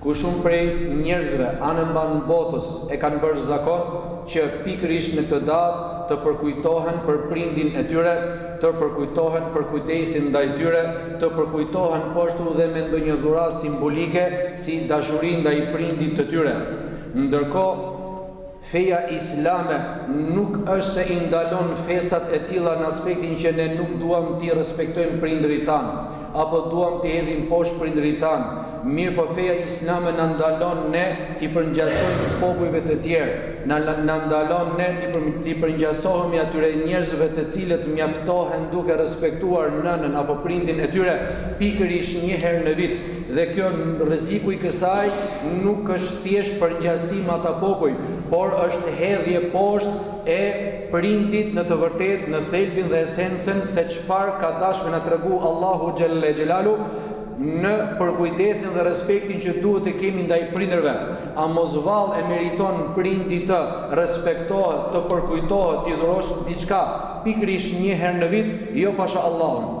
ku shumë prej njerëzve anembanë botës e kanë bërë zakon që pikërisht në këtë datë të përkujtohen për prindin e tyre, të përkujtohen për kujdesin ndaj tyre, të përkujtohen po ashtu dhe me ndonjë dhuratë simbolike si dashuri ndaj prindit të tyre. Ndërkohë, Feja islame nuk është se i ndalon festat e tilla në aspektin që ne nuk duam t'i respektojmë prindërit tanë, apo duam t'i hedhim poshtë prindërit tanë, mirëpo feja islame na ndalon ne t'i përngjasohemi popujve të tjerë, na ndalon ne t'i përngjasohemi atyre njerëzve të cilët mjaftohen duke respektuar nënën apo prindin e tyre pikërisht një herë në vit. Dhe kjo rreziku i kësaj nuk është thjesht përngjasim ata popuj, por është hedhje poshtë e prindit në të vërtetë në thelbin dhe esencën se çfarë ka dashtë me na tregu Allahu xhelle xhelalu në përkujdesin dhe respektin që duhet të kemi ndaj prindërve. A mos vallë e meriton prindi të respektohet, të përkujtohet, t'i dhurosh diçka pikërisht një herë në vit, jo pasha Allahun.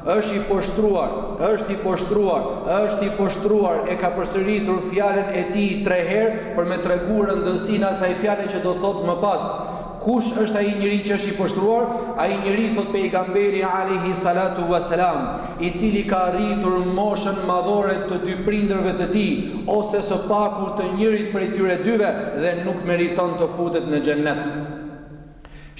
Është i poshtruar, është i poshtruar, është i poshtruar e ka përsëritur fjalën e tij tre herë për me tregu rëndësinë e asaj fjale që do thotë më pas. Kush është ai njeri që është i poshtruar? Ai njeri thotë pejgamberi alejhi salatu wa selam, i cili ka arritur moshën madhore të dy prindërve të tij, ose së paku të njërit prej tyre dyve dhe nuk meriton të futet në xhennet.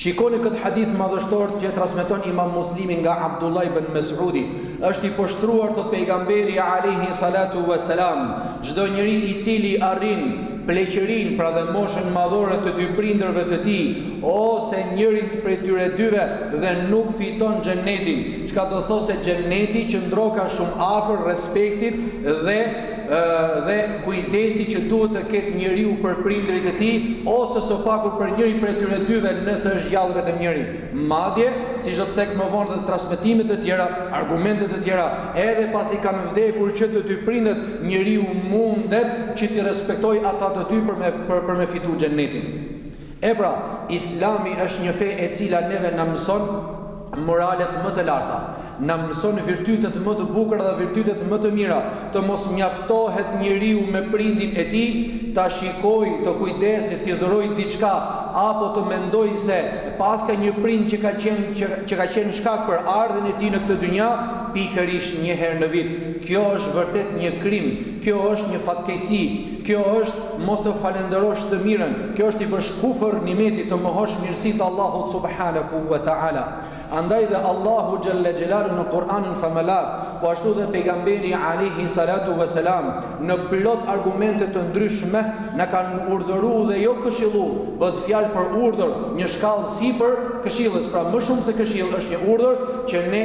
Shikoni këtë hadith madhështor që e transmeton Imam Muslimi nga Abdullah ibn Mes'udi, është i poshtruar thotë pejgamberi alaihi salatu wassalam, çdo njeri i cili arrin pleqërinë, pra dhe moshën madhore të dy prindërve të tij, ose njërit prej tyre dyve dhe nuk fiton xhennetin, çka do thotë se xhenneti qëndroka shumë afër respektit dhe dhe kujdesi që duhet të ketë njeriu për prindërit e tij ose së paku për njëri prej tyre dyve nëse është gjallë vetëm njëri. Madje, siç do të cek më vonë dhe transmetime të tjera, argumente të tjera, edhe pasi kanë vdekur që të dy prindët, njeriu mundet që t'i respektojë ata të dy për me për, për me fitu xhenetin. E pra, Islami është një fe e cila neve na mëson moralet më të larta, na mëson virtytet më të bukura dhe virtytet më të mira, të mos mjaftohet njeriu me prindin e tij, ta shikojë, të kujdeset, t'i dhurojë diçka, apo të mendojë se paska një prind që ka qenë që, që ka qenë shkak për ardhjen e tij në këtë dynja pikërisht një herë në vit. Kjo është vërtet një krim. Kjo është një fatkeqësi, kjo është mos të falënderosh të mirën, kjo është t'i bësh kufër nimetit të mohosh mirësitë e Allahut subhanehu ve teala. Andaj dhe Allahu xhelle xhelalu në Kur'anin famëlar, po ashtu dhe pejgamberi alejhi salatu ve selam në plot argumente të ndryshme na kanë urdhëru dhe jo këshillu, bëhet fjalë për urdhër, një shkallë sipër këshillës, pra më shumë se këshillë është një urdhër që ne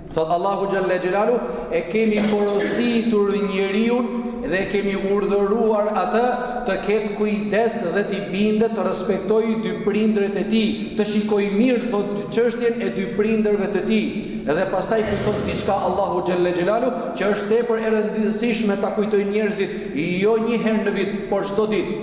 Thotë Allahu xhalla xhelalu, e kemi porositur njeriun dhe e kemi urdhëruar atë të ketë kujdes dhe t'i bindet të respektojë dy prindërit e tij, të shikojë mirë thotë çështjen e dy prindërve të tij. Dhe pastaj thotë diçka Allahu xhalla xhelalu që është tepër e rëndësishme ta kujtojnë njerëzit, jo një herë në vit, por çdo ditë.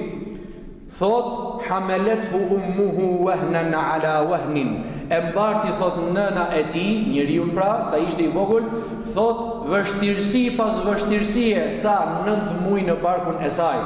Thotë, Hamalethu ummuhu wahnan ala wahnin, E mbarti, thotë, nëna e tij, njeriun pra, sa ishte i vogël, thotë, vështirësi pas vështirësie, sa, nëntë muaj në barkun e saj.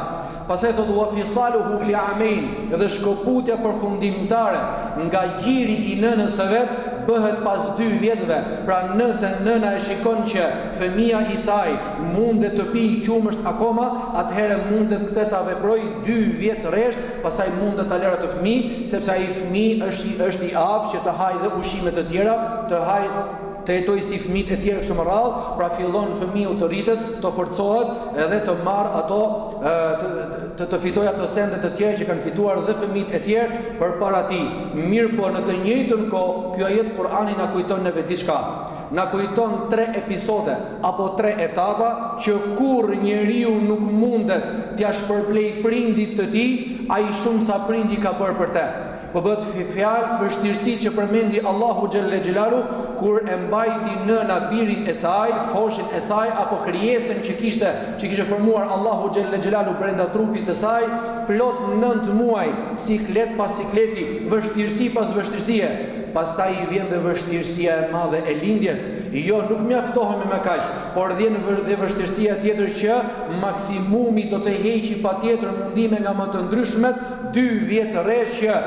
Pastaj thotë, Wa fisaluhu fi amain, Dhe shkëputja përfundimtare nga gjiri i nënës së vet bëhet pas dy vjetve, pra nëse nëna e shikon që fëmija i saj mundet të pijë qumësht akoma, atëherë mundet këtë ta veprojë, dy vjet rresht, pastaj mundet ta lërë atë fëmijë, sepse ai fëmijë është është i aftë që të hajë dhe ushqime të tjera, të hajë të jetojë si fëmijët e tjerë kështu me radhë, pra fillon fëmiu të rritet, të forcohet edhe të marr ato të të, të fitojë ato sende të tjera që kanë fituar dhe fëmijët e tjerë përpara tij. Mirëpo në të njëjtën kohë, ky ajet Kur'ani na kujton neve diçka. Na kujton tre episode apo tre etapa që kurrë njeriu nuk mundet t'ia shpërblejë prindit të tij aq shumë sa prindi ka bërë për të. Po bëhet fjalë vështirësi që përmendi Allahu xhelle xhelalu kur e mbajti nëna birin e saj, foshnjën e saj apo krijesën që kishte, që kishte formuar Allahu xhelle xhelalu brenda trupit të saj, plot nëntë muaj, siklet pas sikleti, vështirësi pas vështirësie. Pastaj i vjen dhe vështirësia e madhe e lindjes. Jo, nuk mjaftohemi me kaq, por vjen dhe vështirësia tjetër që maksimumi do të heqi patjetër mundime nga më të ndryshmet, dy vjet rresht që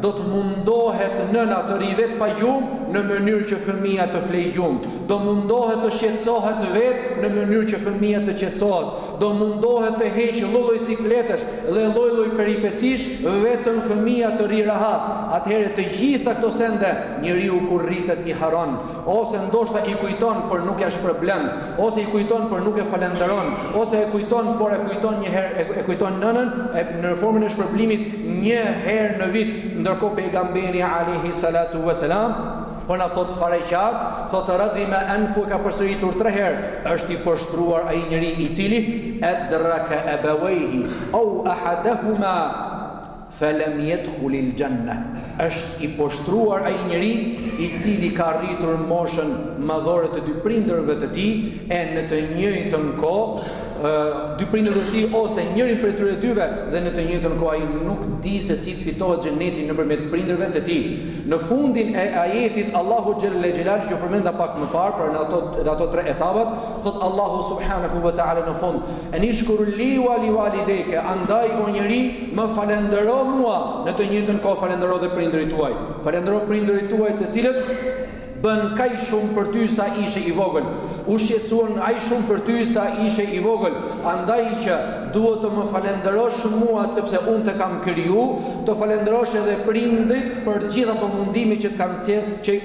do të mundohet nëna të rri vetë pa gjumë në mënyrë që fëmija të flejë gjumë, do mundohet të shqetësohet vetë në mënyrë që fëmija të qetësohet. Do mundohet të heqë lloj-lloj sikletesh dhe lloj-lloj peripecish, vetëm fëmija të rri rahat, atëherë të gjitha këto sende njeriu kur rritet i harron, ose ndoshta i kujton por nuk ia shpërblen, ose i kujton por nuk e falenderon, ose e kujton por e kujton një herë e kujton nënën e në formën e shpërblimit një herë në vit, ndërkohë pejgamberi alejhi salatu ue selam, Po na thotë fare qartë, thotë ragima anfu e ka përsëritur tre herë, është i poshtruar ai njeri i cili adraka abawayhi aw ahadahuma falam yadkhul al janna. Është i poshtruar ai njeri i cili ka arritur moshën madhore të dy prindërve të tij e në të njëjtën kohë dy prindërve të tij ose njërin prej tyre dyve dhe në të njëjtën kohë ai nuk di se si të fitohet xheneti nëpërmjet prindërve të tij. Në fundin e ajetit Allahu xhelle xhelaluhu që përmenda pak më parë për në ato në ato tre etapat, thot Allahu subhanahu wa taala në fund: "Enishkur li wa li walidayka", andaj o njeri, më falëndero mua. Në të njëjtën kohë falëndero dhe prindërit tuaj. Falëndero prindërit tuaj të cilët Bënë kaq shumë për ty sa ishe i vogël. U shqetësuan aq shumë për ty sa ishe i vogël, andaj që duhet të më falënderosh mua sepse unë të kam kriju, të falënderosh edhe prindit për të gjithë ato mundime që të kanë sjell, që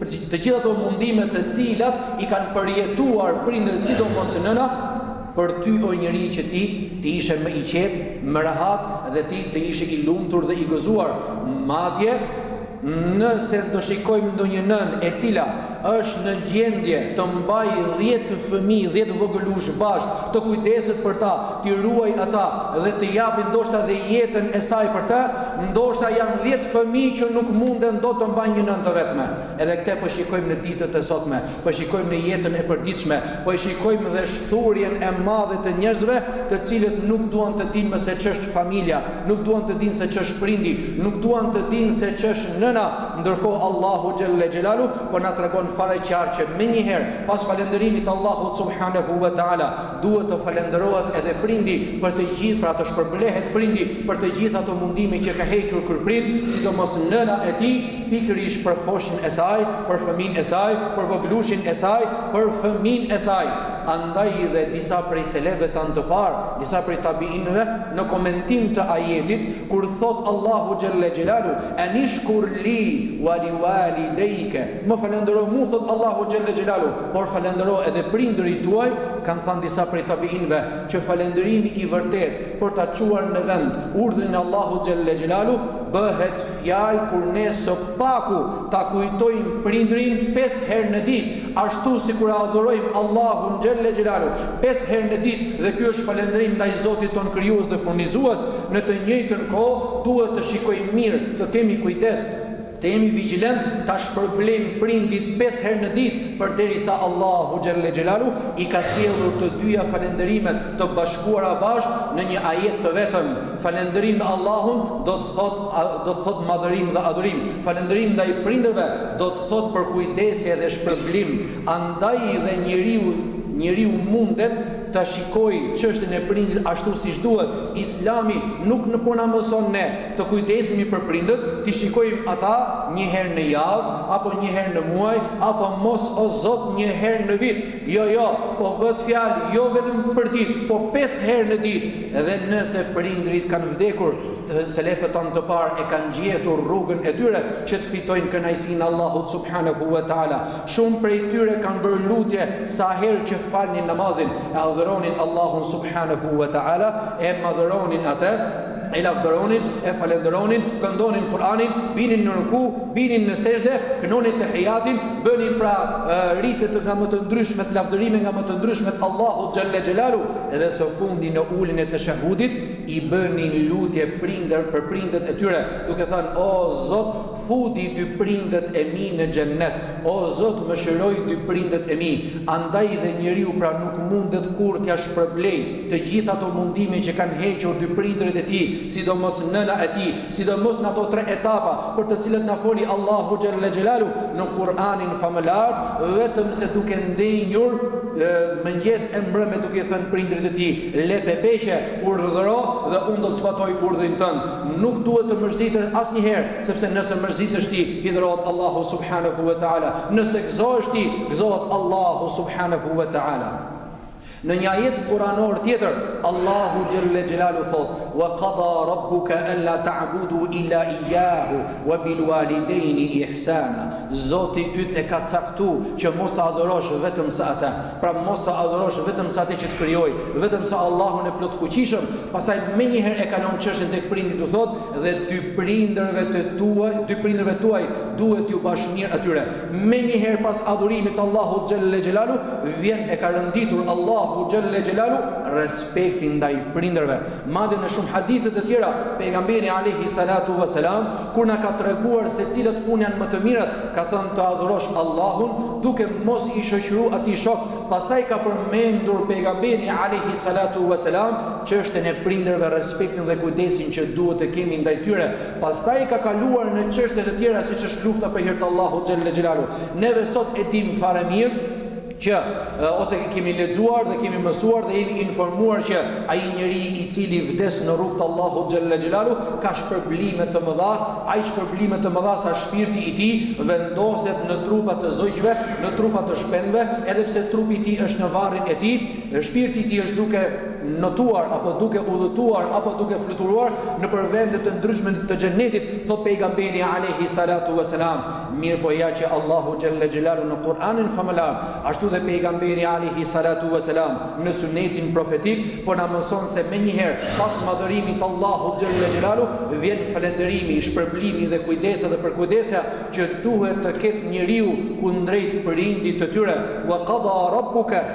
për të gjitha ato mundime të cilat i kanë përjetuar prindërit sidomos nëna për ty o njeri që ti të ishe më i qetë, më rehat dhe ti të ishe i lumtur dhe i gëzuar. Madje Nëse ne do shikojmë ndonjë nënë e cila është në gjendje të mbajë 10 fëmijë, 10 vogëlush bashkë, të kujdeset për ta, t'i ruajë ata dhe të japi ndoshta dhe jetën e saj për të, ndoshta janë 10 fëmijë që nuk munden dot të mbajnë një nënë të vetme. Edhe këtë po shikojmë në ditët e sotme. Po e shikojmë në jetën e përditshme, po e shikojmë dhe shthurjen e madhe të njerëzve, të cilët nuk duan të dinë më se ç'është familja, nuk duan të dinë se ç'është prindi, nuk duan të dinë se ç'është nëna, ndërkohë Allahu xhelle xhelalu po na tregon fare qartë që menjëherë pas falënderimit të Allahut subhanehu ve teala, Duhet të falenderohet edhe prindi për të gjithë, pra të shpërblehet prindi për të gjithë ato mundime që ka hequr ky prind, sidomos nëna e tij, pikërisht për foshnjën e saj, për fëmijën e saj, për vogëlushin e saj, për fëmijën e saj. Andaj dhe disa prej selefëve tanë të parë, disa prej tabi'inëve, në komentim të ajetit, kur thotë Allahu xhelle xhelalu, Anishkur li wa liwalidejke, Më falëndero mu, thotë Allahu xhelle xhelalu, Por falëndero edhe prindërit tuaj, kanë thanë disa prej tabiinëve, që falënderimi i vërtetë për ta çuar në vend urdhrin e Allahut xhelle xhelalu, bëhet fjalë kur ne së paku ta kujtojmë prindërin pesë herë në ditë, ashtu sikur adhurojmë Allahun xhelle xhelalu pesë herë në ditë dhe ky është falënderim ndaj Zotit tonë krijues dhe furnizues, në të njëjtën kohë duhet të shikojmë mirë, të kemi kujdes. Të jemi vigjilent ta shpërblejmë prindit pesë herë në ditë, përderisa Allahu xhelle xhelaluh i ka sjellur të dyja falënderimet e bashkuara bashkë në një ajet të vetëm, Falënderim ndaj Allahut do të thotë do të thotë madhërim dhe adhurim. Falënderim ndaj prindërve do të thotë përkujdesje dhe shpërblim. Andaj dhe njeriu njeriu mundet ta shikojë çështjen e prindit ashtu siç duhet. Islami nuk na po na mëson ne Të kujdesemi për prindët, t'i shikojmë ata një herë në javë, apo një herë në muaj, apo mos o zot një herë në vit. Jo, jo, po bëhet fjalë jo vetëm për ditë, po pesë herë në ditë. Edhe nëse prindërit kanë vdekur, selefët tanë të parë e kanë gjetur rrugën e tyre që të fitojnë kënaqësinë e Allahut subhanehu ve teala. Shumë prej tyre kanë bërë lutje sa herë që falnin namazin, e adhuronin Allahun subhanehu ve teala, e madhëronin Atë, e lavdëronin, e falënderonin, këndonin Kur'anin, binin në ruku, binin në sexhde, kënonin tehijatin, bënin pra rite nga më të ndryshmet, lavdërime nga më të ndryshmet Allahu xhelle xhelalu, edhe së fundi në uljen e teshehudit, i bënin lutje prindër për prindët e tyre, duke thënë, o Zot, futi dy prindët e mi në xhennet, o Zot, mëshiroji dy prindët e mi, andaj dhe njeriu pra nuk mundet kurrë t'ia shpërblejë, Të gjitha ato mundime që kanë hequr dy prindërit e tij, sidomos nëna e tij, sidomos në ato tre etapa për të cilat na foli Allahu xhelle xhelalu në Kur'anin famëlartë, vetëm se duke ndenjur mëngjes e mbrëmë duke thënë prindërit e tij, lepe peqe, urdhëro dhe unë do të zbatoj urdhrin tënd. Nuk duhet të mërzitesh asnjëherë, sepse nëse mërzitesh ti, hidhërohet Allahu subhanehu ve teala, nëse gëzohesh ti, gëzohet Allahu subhanehu ve teala. Në një ajet kuranor tjetër, Allahu xhelle xhelalu thotë: "Wa qada rabbuka an la ta'budu illa iyyahu wa bil walidayni ihsana." Zoti yt e ka caktu që mos të adhurosh vetëm se Atë. Pra mos të adhurosh vetëm se Atë që të krijoi, vetëm se Allahun e Plotfuqishëm. Pastaj menjëherë e kalon çështjen tek prindit ku thotë, "Dhe dy prindërve të tuaj, dy prindërve tuaj duhet t'ju bash mirë atyre." Menjëherë pas adhurimit Allahut xhelle xhelalu vjen e ka renditur Allahu xhelle xhelalu respektin ndaj prindërve. Madje në shumë hadithe të tjera pejgamberi alejhi salatu vesselam kur na ka treguar se cilat punë janë më të mirat, ka thënë të adhurosh Allahun duke mos i shoqëruar atij shok. Pastaj ka përmendur pejgamberi alejhi salatu vesselam çështjen e prindërve, respektin dhe kujdesin që duhet të kemi ndaj tyre. Pastaj ka kaluar në çështje të tjera siç është lufta për hir të Allahut xhelle xhelalu. Neve sot e dimë fare mirë që ose kemi lexuar dhe kemi mësuar dhe jemi informuar që ai njeri i cili vdes në rrugë të Allahut xhelle xhelalu ka shpërblime të mëdha, ai shpërblime të mëdha sa shpirti i tij vendoset në trupa të zogjve, në trupa të shpendëve, edhe pse trupi i tij është në varrin e tij, dhe shpirti i tij është duke notuar apo duke udhëtuar apo duke fluturuar nëpër vende të ndryshme të xhennetit, thotë pejgamberi alejhi salatu wa selam. Mirëpo ja që Allahu xhelle xhelalu në Kur'anin famëlar, ashtu dhe pejgamberi alejhi salatu wa selam në sunetin profetik po na mëson se menjëherë pas madhërimit të Allahut xhelle xhelalu vjen falënderimi, shpërblimi dhe kujdesa dhe përkujdesja që duhet të ketë njeriu kundrejt prindit të tyre. Wa qada rabbuka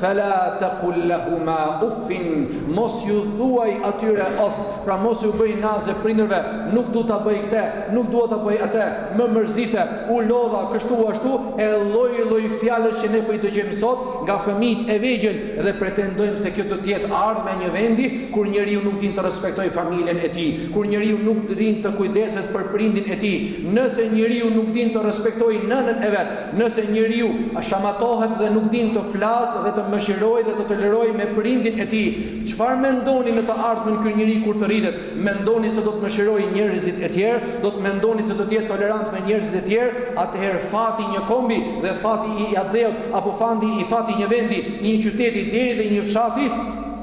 Fela taqul lahuma uffin, mos ju thuaj atyre of, pra mos ju bëj naze prindërve, nuk du ta bëj këtë, nuk dua ta bëj atë, më mërzite, u lodha kështu ashtu, e lloj lloj fjalësh që ne po i dëgjojmë sot nga fëmijët e vegjël dhe pretendojmë se kjo do të jetë ardhmja e një vendi kur njeriu nuk din të respektojë familjen e tij, kur njeriu nuk din të kujdeset për prindin e tij, nëse njeriu nuk din të respektojë nënën e vet, Nëse njeriu shamatohet dhe nuk din të flasë dhe të mëshirojë dhe të tolerojë me prindin e tij, çfarë mendoni në të ardhmen ky njeri kur të rritet, mendoni se do të mëshirojë njerëzit e tjerë, do të mendoni se do të jetë tolerant me njerëzit e tjerë, atëherë fati i një kombi dhe fati i i atdheut apo fandi i fati i një vendi, i një qyteti deri dhe i një fshati,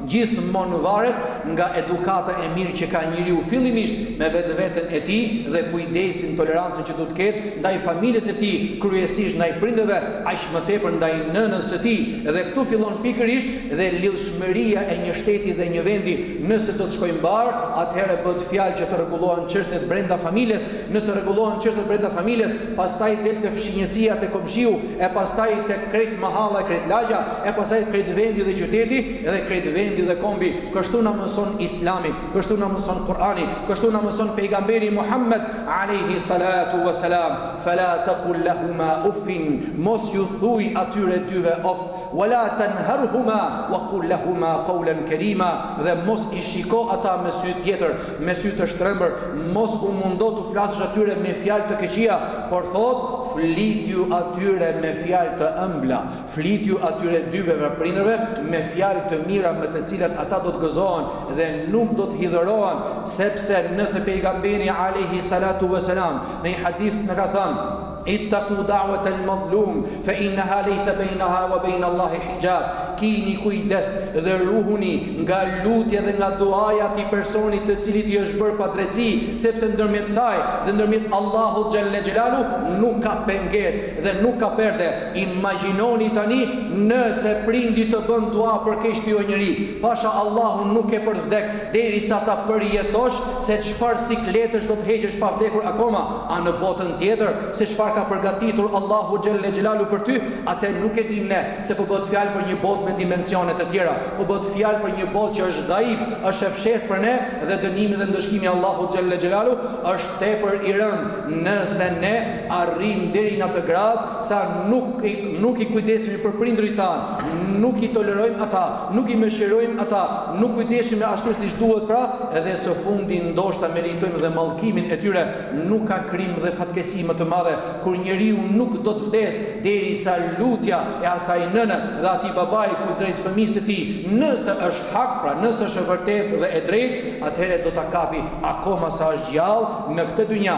Gjithmonë varet nga edukata e mirë që ka njeriu fillimisht me vetveten e tij dhe kujdesin, tolerancën që duhet të ketë ndaj familjes së tij, kryesisht ndaj prindërve, aq më tepër ndaj nënës së tij. Dhe këtu fillon pikërisht dhe lidhshmëria e një shteti dhe një vendi. Nëse do të shkojë mbarë, atëherë bëhet fjalë që të rregullohen çështjet brenda familjes. Nëse rregullohen çështjet brenda familjes, pastaj del te fqinjësia te komshiu, e pastaj tek krejt mahalla e krejt lagja. e pastaj krejt vendi dhe qyteti dhe krejt vendi dhe kombi kështu na mëson islami kështu na mëson kurani kështu na mëson pejgamberi Muhammed alejhi salatu wa selam fela taqul lahuma uffin mos ju thuj atyre dyve of wala tanharhuma wa qul lahuma kaulen kerima dhe mos i shiko ata me sy tjetër me sy të shtrembër mos u mundo t'u flasësh atyre me fjalë të këqija por thotë flitju atyre me fjalë të ëmbla Flitju atyre dyve prindërve me fjalë të mira me të cilat ata do të gëzohen dhe nuk do të hidhërohen, sepse nëse pejgamberi alejhi salatu vesselam në një hadith na ka thënë Ittaqu da'wat al-madlum fa innaha laysa bainaha wa bain Allahi hijab. Kini kujdes dhe ruhuni nga lutja dhe nga duaja e atij personi të cilit i është bërë padrejtësi, sepse ndërmjet saj dhe ndërmjet Allahut xhelle xhelalu nuk ka pengesë dhe nuk ka perde. Imagjinoni tani nëse prindi të bën dua për keq ty o njeri, pasha Allahun nuk ke për të vdek derisa ta përjetosh se çfarë sikletësh do të heqësh pa vdekur akoma, a në botën tjetër, se çfarë ka përgatitur Allahu xhelle xhelalu për ty, atë nuk e dimë ne, se po bëhet fjalë për një botë me dimensione të tjera, po bëhet fjalë për një botë që është gaib, është e fshehtë për ne dhe dënimi dhe ndëshkimi i Allahut xhelle xhelalu është tepër i rëndë nëse ne arrijmë deri në atë gradë, sa nuk i, nuk i kujdesemi për prindërit tanë, nuk i tolerojmë ata, nuk i mëshirojmë ata, nuk kujdesemi ashtu siç duhet pra, edhe së fundi ndoshta meritojmë dhe mallkimin e tyre. Nuk ka krim dhe fatkeqësi më të madhe kur njeriu nuk do të vdesë derisa lutja e asaj nëne dhe atij babai kundrejt fëmisë së tij, nëse është hak, pra nëse është e vërtetë dhe e drejtë, atëherë do ta kapi akoma sa është gjallë në këtë dynja.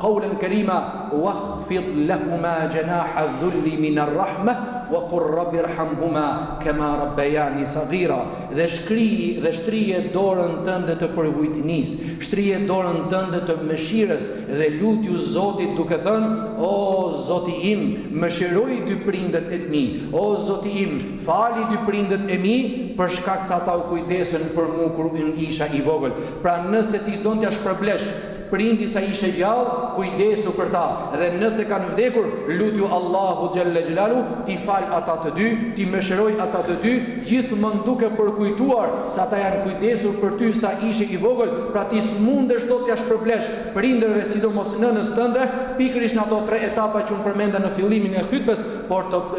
Qawlan Karima wakhfid lahuma janaha dhulli minar rahmah wa qul rabbirhamhuma kema rabbayani saghira, dhe shkrini dhe shtrije dorën tënde të përvujtnisë, shtrije dorën tënde të mëshirës dhe lutju Zotit duke thënë, O Zoti im, mëshiroji dy prindët e mi, O Zoti im, fali dy prindët e mi, për shkak se ata u kujdesën për mu kur unë isha i vogël. Pra nëse ti don t'ia shpërblesh Prindi sa ishe gjallë kujdesu për ta dhe nëse kanë vdekur lutju Allahu xhelle xhelalu t'i falë ata të dy t'i mëshirojë ata të dy gjithmonë duke përkujtuar se ata janë kujdesur për ty sa ishe i vogël pra ti s'mundesh dot t'ia shpërblesh prindërve sidomos nënës tënde pikërisht në ato tre etapa që unë përmenda në fillimin e hytbes,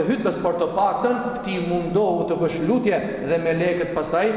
hytbes por të paktën ti mundohu të bësh lutje dhe melekët pastaj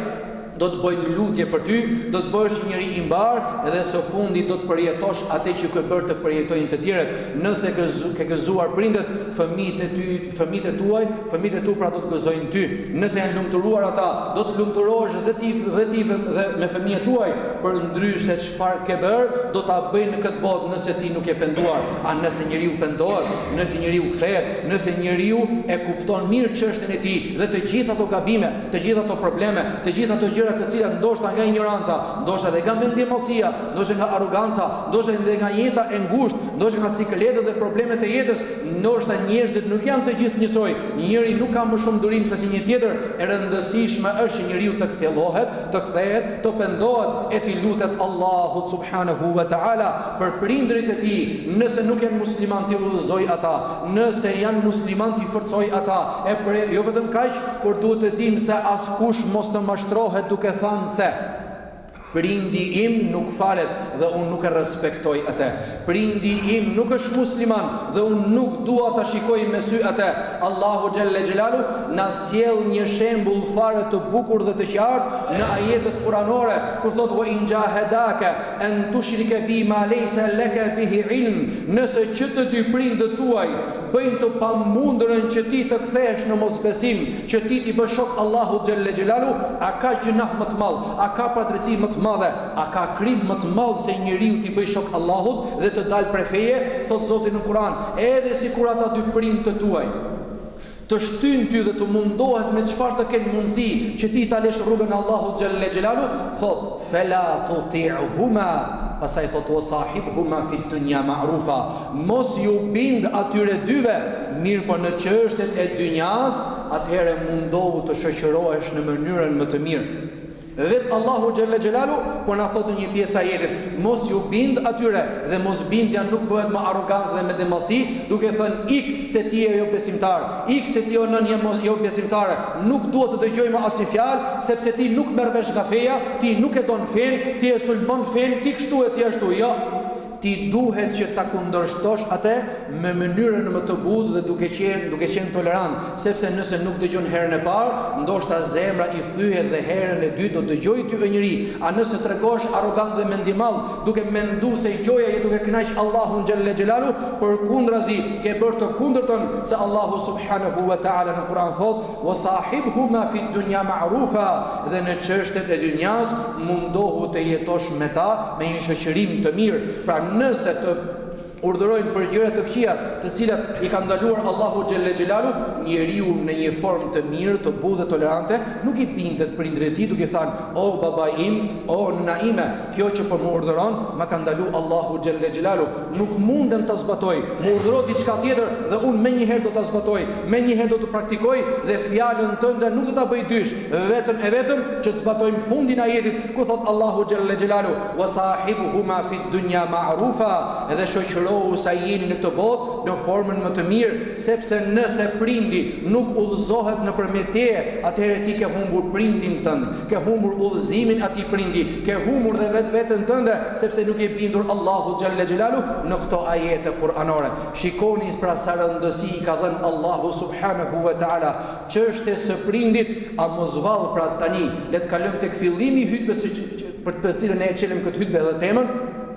Do të bëjnë lutje për ty, do të bëhesh një njeri i mbarë dhe së fundi do të përjetosh atë që ke bërë të përjetojnë të tjerët. Nëse ke gëzuar prindët, fëmijët e ty, fëmijët e tuaj, fëmijët e tu pra do të gëzojnë ty. Nëse janë lumturuar ata, do të lumturohesh dhe ti dhe ti dhe me fëmijët tuaj. Përndryshe çfarë ke bërë, do ta bëjnë në këtë botë nëse ti nuk je penduar. A nëse njeriu pendohet, nëse njeriu kthehet, nëse njeriu e kupton mirë çështjen e tij dhe të gjitha ato gabime, Të gjitha ato probleme, të gjitha ato gjëra të cilat ndoshta nga injoranca, ndoshta edhe nga mendjemadhësia, ndoshta nga arroganca, ndoshta edhe nga jeta e ngushtë, ndoshta nga sikletet dhe problemet e jetës, ndoshta njerëzit nuk janë të gjithë njësoj, njëri nuk ka më shumë durim sesa një tjetër, e rëndësishme është që njeriu të kthjellohet, të kthehet, të pendohet e t'i lutet Allahut subhanehu ve teala për prindërit e tij, nëse nuk janë muslimanë t'i udhëzojë ata, nëse janë muslimanë t'i forcojë ata, e pra jo vetëm kaq, por duhet të dimë se askush mos të mashtrohet duke thënë se prindi im nuk falet dhe unë nuk e respektoj atë. Prindi im nuk është musliman dhe unë nuk dua ta shikoj me sy atë. Allahu xhelle xhelalu na sjell një shembull fare të bukur dhe të qartë në ajetet kuranore, kur thotë wa in jahadaka an tushrika bi ma laysa laka bihi ilm, nëse që të dy prindët tuaj bëjnë të pamundurën që ti të kthehesh në mosbesim, që ti t'i bësh shok Allahut xhelle xhelalu, a ka gjynah më të madh, a ka padrejtësi më të madhe, a ka krim më të madh se njeriu t'i bëjë shok Allahut dhe të dalë prej feje? Thotë Zoti në Kur'an, Edhe sikur ata dy prindë të tuaj të shtyjnë ty dhe të mundohet me çfarë të kenë mundësi që ti ta lësh rrugën e Allahut xhelle xhelalu, thotë fela tuti'huma, pastaj thotë wa sahibhuma fi dunya ma'rufa, Mos iu bind atyre dyve, mirëpo në çështjet e dynjasë, atëherë mundohu të shoqërohesh në mënyrën më të mirë. Vetë Allahu xhelle xhelalu po na thotë në një pjesë të ajetit, Mos iu bind atyre, dhe mosbindja nuk bëhet me arrogancë dhe mendjemadhësi, duke thënë, Ik, se ti je jobesimtar! Ik, se ti o nënë mos jobesimtare! Nuk dua të dëgjoj më asnjë fjalë, sepse ti nuk merr vesh nga feja, ti nuk e don fenë, ti e sulmon fenë, ti kështu e ti ashtu. Jo! Ti duhet që ta kundërshtosh atë me mënyrën më të butë dhe duke qenë duke qenë tolerant, sepse nëse nuk dëgjon herën e parë, ndoshta zemra i thyhet dhe herën e dytë do dëgjojë ty o njeri, a nëse tregohesh arrogant dhe mendjemadh, duke mendu se gjoja je duke kënaq Allahun xhelle xhelaluh, përkundrazi ke bërë të kundërtën se Allahu subhanehu wa ta'ala në Kur'an thotë, Wa sahibhuma fi dunya ma'rufa dhe në çështjet e dynjas mundohu të jetosh me ta me një shoqërim të mirë. Pra nëse të urdhërojnë për gjëra të këqija, të cilat i ka ndaluar Allahu xhelle xhelalu, njeriu në një formë të mirë, të butë dhe tolerante, nuk i bindet prindërve të tij duke i thënë, "O baba im, o nana ime, Kjo që po më urdhëron, ma ka ndalu Allahu xhelle xhelalu, nuk mundem ta zbatoj, më urdhëro diçka tjetër dhe unë menjëherë do ta zbatoj, menjëherë do të praktikoj dhe fjalën tënde nuk do ta bëj dysh, vetëm e vetëm që të zbatojmë fundin e ajetit ku thotë Allahu xhelle xhelalu, wa sahibhuma fid dunya ma'rufa, dhe shoqërohu sa jeni në këtë botë në formën më të mirë, sepse nëse prindi nuk udhëzohet nëpërmjet teje, atëherë ti ke humbur prindin tënd, ke humbur udhëzimin atij prindi, Ke humbur dhe vetveten tënde, sepse nuk je bindur Allahut xhalla xhelalu në këto ajete kuranore. Shikoni pra sa rëndësi i ka dhënë Allahu subhanehu ve teala çështjes së prindit, a mos vallë pra tani le të kalojmë tek fillimi i hutbes së për të cilën ne e çelim këtë hutbe dhe temën,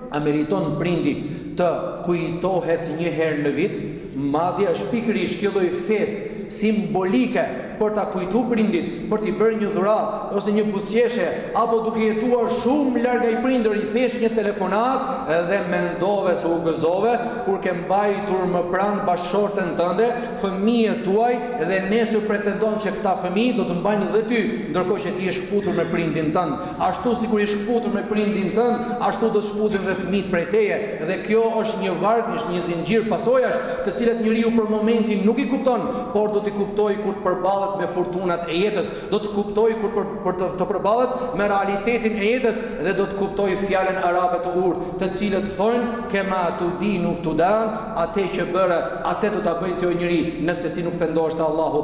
a meriton prindi të kujtohet një herë në vit? Madje është pikërisht kjo lloj festë simbolike për ta kujtu prindit, për t'i bërë një dhuratë, ose një buzëqeshje, apo duke jetuar shumë larg ai prindërit thjesht një telefonatë dhe mendove se u gëzove kur ke mbajtur më pranë bashkëshorten tënde, fëmijët tuaj dhe nesër pretendon që këta fëmijë do të mbajnë dhe ty, ndërkohë që ti je shkëputur me prindin tënd. Ashtu sikur je shkëputur me prindin tënd, ashtu do të shkputen dhe fëmijët prej teje, dhe kjo është një varg, është një zinxhir pasojash, të cilat njeriu për momentin nuk i kupton, por do t'i kuptojë kur të përballet me furtunat e jetës, do të kuptojë kur për të të përballet me realitetin e jetës dhe do të kuptojë fjalën arabe të urtë, të cilët thonë, kema tudinu tudan, atë që bëre, atë do ta bëjnë ty o njeri, nëse ti nuk pendohesh te Allahu,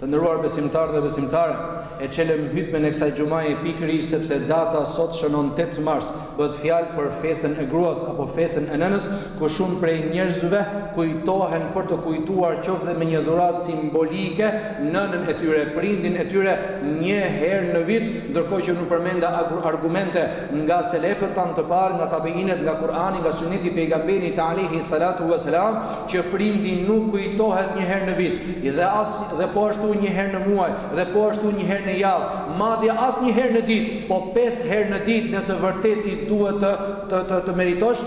Të nderuar besimtarë dhe besimtare, e çelëm hutben e kësaj xhumaje pikërisht sepse data sot shënon tetë mars, bëhet fjalë për festën e gruas apo festën e nënës, ku shumë prej njerëzve kujtohen për të kujtuar qoftë dhe me një dhuratë simbolike nënën e tyre, prindin e tyre një herë në vit, ndërkohë që unë përmenda argumente nga selefët tanë të parë, nga tabeinët, nga Kur'ani, nga Suneti i Pejgamberit alaihi salatu vesselam, që prindi nuk kujtohet një herë në vit, dhe as dhe po ashtu një herë në muaj, dhe po ashtu një herë në javë, madje as një herë në ditë, po pesë herë në ditë, nëse vërtet ti duhet të të të, të meritosh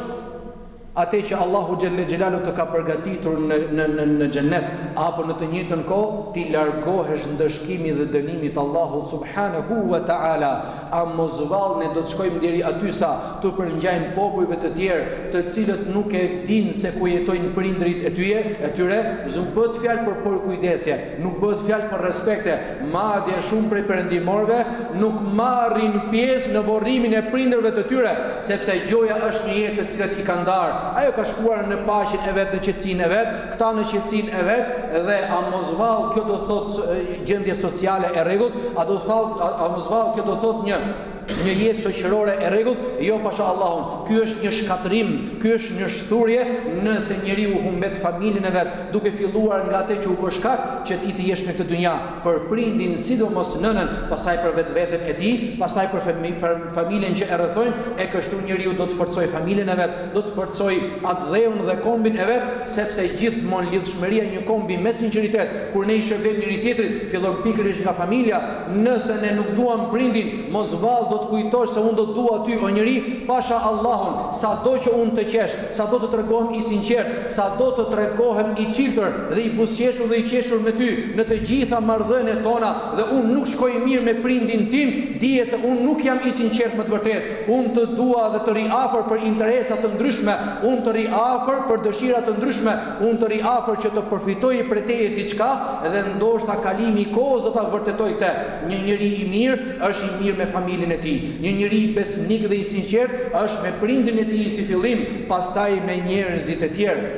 atë që Allahu xhelle xhelalu të ka përgatitur në në në, në xhennet, apo në të njëjtën kohë t'i largohesh ndëshkimit dhe dënimit të Allahut subhanahu wa taala. A mos vallë ne do të shkojmë deri aty sa t'u përngjajmë popujve të tjerë, të cilët nuk e dinë se ku jetojnë prindërit e tyje, e tyre? Nuk bëhet fjalë për përkujdesje, nuk bëhet fjalë për respekte, madje shumë prej perëndimorëve nuk marrin pjesë në vorrimin e prindërve të tyre, sepse gjoja është një jetë të cilët i ka ndarë, ajo ka shkuar në paqen e vet, në qetësinë e vet, këta në qetësinë e vet dhe a mos vallë kjo do thotë Gjendje sociale e rregullt, a do të thotë, a, a mos vallë kjo do të thotë një një jetë shoqërore e rregullt, jo pasha Allahun. Ky është një shkatërrim, kjo është një shthurje nëse njeriu humbet familjen e vet, duke filluar nga atë që u bë shkak që ti të jesh në këtë dynja, për prindin, sidomos nënën, pastaj për vetveten e tij, pastaj për familjen që e rrethojnë, e kështu njeriu do të forcojë familjen e vet, do të forcojë atdheun dhe kombin e vet, sepse gjithmonë lidhshmëria e një kombi me sinqeritet, kur ne i shërbejmë njëri tjetrit, fillon pikërisht nga familja. Nëse ne nuk duam prindin, mos vallë do të kujtosh se unë do të dua ty o njeri, pasha Allahun, sado që unë të qesh, sado të tregohem i sinqertë, sado të tregohem i çiltër dhe i buzëqeshur dhe i qeshur me ty në të gjitha marrëdhëniet tona dhe unë nuk shkoj mirë me prindin tim, dije se unë nuk jam i sinqertë me të vërtetë. Unë të dua dhe të rri afër për interesa të ndryshme, unë të rri afër për dëshira të ndryshme, unë të rri afër që të përfitoj prej teje diçka dhe ndoshta kalimi i kohës do ta vërtetojë këtë. Një njeri i mirë është i mirë me familjen e tij. Një njeri besnik dhe i sinqertë është me prindin e tij si fillim, pastaj me njerëzit e tjerë.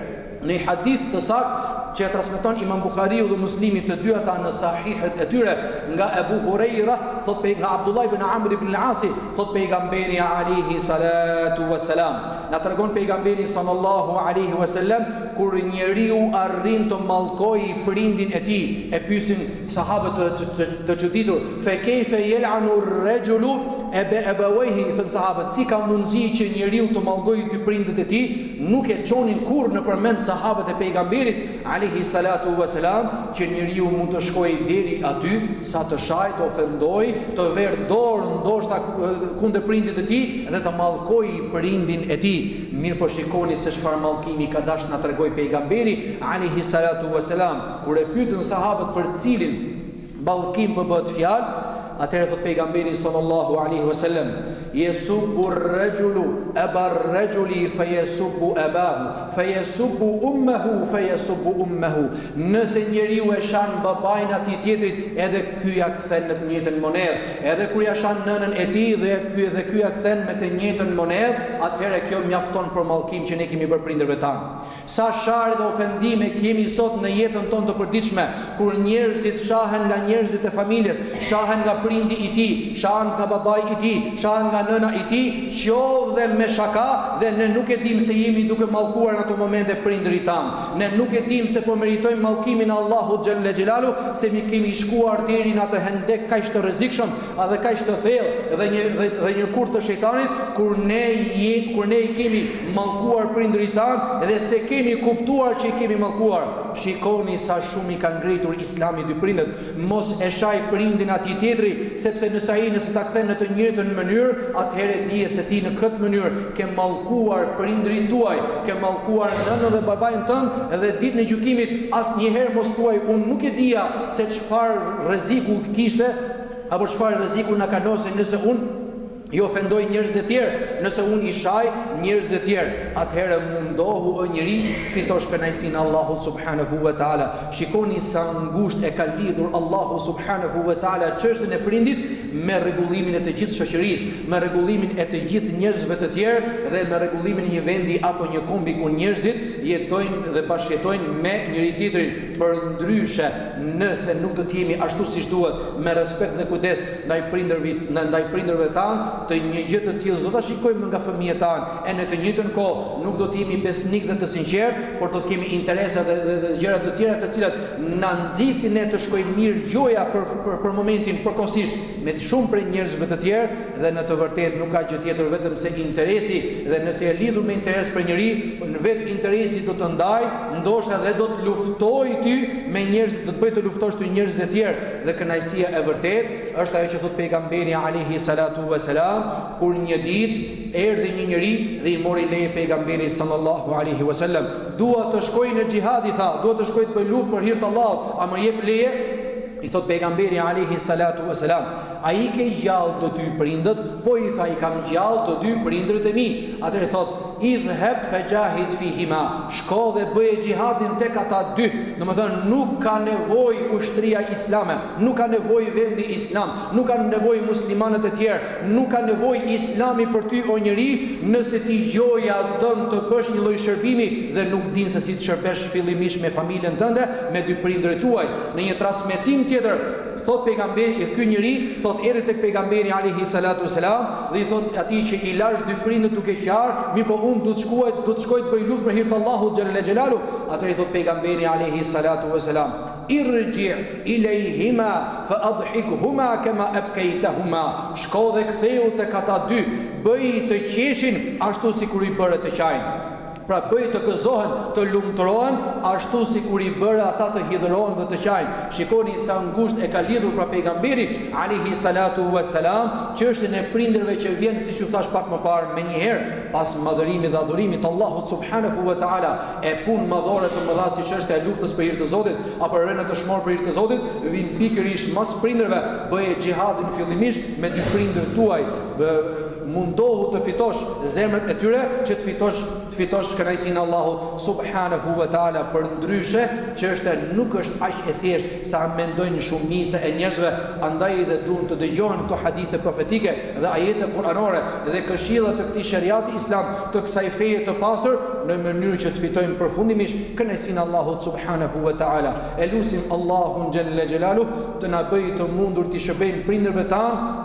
Në një hadith të saktë që e transmeton Imam Buhariu dhe Muslimi të dy ata në sahihet e tyre nga Ebu Hurejra, thotë po nga Abdullah ibn Amr ibn al-As, thotë pejgamberi alayhi salatu wassalam. Na tregon pejgamberi sallallahu alaihi wasallam kur njeriu arrin të mallkojë prindin e tij, e pyesin sahabët të çuditur, fe kayfa yal'anu ar-rajulu ebe ebawejhi, thonë sahabët, si ka mundësi që njeriu të mallkojë dy prindët e tij, Nuk e çonin kurrë nëpër mend sahabët e Pejgamberit, alejhi salatu ue selam, që njeriu mund të shkojë deri aty, sa të shajë, të ofendojë, të verë dorë ndoshta kundër prindit të tij dhe të mallkojë prindin e tij. Mirëpo shikoni se çfarë mallkimi ka dashtë të na tregojë Pejgamberi, alejhi salatu ue selam, kur e pyetën sahabët për cilin Mallkim po bëhet fjalë, atëherë thotë Pejgamberi sallallahu alejhi ve sellem, Yesubbu rrejulu aba rrejuli feyesubbu abahu, feyesubbu ummehu feyesubbu ummehu, nëse njeriu e shan babain e atij tjetrit, edhe ky ia kthen me të njëjtën monedhë, edhe kur ia shan nënën e tij dhe ky edhe ky ia kthen me të njëjtën monedhë, atëherë kjo mjafton për mallkim që ne kemi bërë prindërve tanë. Sa sharje dhe ofendime kemi sot në jetën tonë të përditshme, kur njerëzit shahen nga njerëzit e familjes, shahen nga prindi i tij, shahen nga babai i tij, shahen nga nëna i tij, qoftë dhe me shaka dhe ne nuk e dimë se jemi duke mallkuar në ato momente prindërit tanë, ne nuk e dimë se po meritojmë mallkimin e Allahut xhelle xhelaluhu sepse kemi shkuar deri në atë hendek kaq të rrezikshëm A dhe kaq të thellë dhe një, dhe, dhe një kurth të shejtanit kur ne, je, kur ne i kemi mallkuar prindërit tanë dhe s'e kemi kuptuar që i kemi mallkuar. Shikoni sa shumë i ka ngritur islami dy prindët, mos e shaj prindin atij tjetrit, sepse nësa i nëse ta këthen në të njëjtën mënyrë, atëherë dije se ti në këtë mënyrë ke mallkuar prindërit tuaj, ke mallkuar nënën dhe babain tënd dhe ditën e gjykimit asnjëherë mos thuaj unë nuk e dija se çfarë rreziku kishte apo çfarë rreziku na kanoset nëse unë i ofendoj njerëzit e tjerë, nëse unë i shaj njerëzit e tjerë, atëherë mundohu o njeri të fitosh kënaqësinë e Allahut subhanahu wa ta'ala. Shikoni sa ngushtë e ka lidhur Allahu subhanahu wa ta'ala çështjen e prindit me rregullimin e të gjithë shoqërisë, me rregullimin e të gjithë njerëzve të tjerë dhe me rregullimin e një vendi apo një kombi ku njerëzit jetojnë dhe bashkëjetojnë me njëri-tjetrin. Përndryshe, nëse nuk do të jemi ashtu siç duhet, me respekt dhe kujdes ndaj prindërve, ndaj prindërve tanë, të një gjë të tillë s'do ta shikojmë nga fëmijët tanë e në të njëjtën kohë nuk do të jemi besnikë dhe të sinqertë, por do të kemi interesa dhe dhe dhe gjëra të tjera të cilat na nxisin ne të shkojmë mirë gjoja për për momentin përkohësisht me shumë prej njerëzve të tjerë dhe në të vërtetë nuk ka gjë tjetër vetëm se interesi dhe nëse je lidhur me interes për njerin, vetë interesi do të të ndajë, ndoshta dhe do të luftojë ty me njerëzit, do të bëjë të luftosh ty njerëzit e tjerë dhe kënaqësia e vërtetë është ajo që thotë pejgamberi Alejhi Salatu ue Selam, kur një ditë erdhi një njeri dhe i mori leje pejgamberit sallallahu Alejhi Veselam, dua të shkoj në xhihad i tha, dua të shkoj të bëj luftë për hir të Allahut, a më jep leje? I thotë pejgamberi Alejhi Salatu ue Selam, A i ke gjallë të dy prindët? Po i tha, i kam gjallë të dy prindërit e mi. Atëherë thotë, Idhheb fexhahid fihima, shko dhe bëje xhihadin tek ata dy. Domethënë, nuk ka nevojë ushtria islame, nuk ka nevojë vendi islam, nuk ka nevojë muslimanët e tjerë, nuk ka nevojë Islami për ty o njeri, nëse ti gjoja don të bësh një lloj shërbimi dhe nuk din se si të shërbesh fillimisht me familjen tënde, me dy prindërit tuaj. Në një transmetim tjetër, Thotë pejgamberi, ky njeri, thotë erdhi tek pejgamberi alejhi salatu ue selam dhe i thotë atij që i lashë dy prindët duke qarë, mirëpo unë du të shkoj, du të shkoj të bëj luftë për hir të Allahut xhelle xhelalu, atëherë i thotë pejgamberi alejhi salatu ue selam, irxhi ilejhima fe adhikhuma kema ebkejtehuma, shko dhe kthehu tek ata dy, bëj të qeshin ashtu sikur i bëre të qajnë. Pra bëji të gëzohen, të lumturohen, ashtu sikur i bëre ata të hidhërohen dhe të qajnë. Shikoni sa ngushtë e ka lidhur pra Pejgamberi, alejhi salatu ue selam, çështjen e prindërve që vjen siç ju thashë pak më parë menjëherë pas madhërimit dhe adhurimit të Allahut subhanehu ue teala, e punë madhore të mëdha si çështja e luftës për hir të Zotit apo rënia dëshmor për hir të Zotit, vijnë pikërisht mas prindërve, bëje xhihadin fillimisht me dy prindërit tuaj, Mundohu të fitosh zemrat e tyre që të fitosh të fitosh kënaqësinë e Allahut subhanehu ve teala përndryshe çështja nuk është aq e thjeshtë sa mendojnë shumica e njerëzve andaj dhe duhen të dëgjohen këto hadithe profetike dhe ajete kuranore dhe këshilla të këtij sheriati islam të kësaj feje të pasur në mënyrë që të fitojmë përfundimisht kënaqësinë e Allahut subhanehu ve teala e lusim Allahun xhelle xhelaluhu të na bëjë të mundur t'i shërbejmë prindërve tanë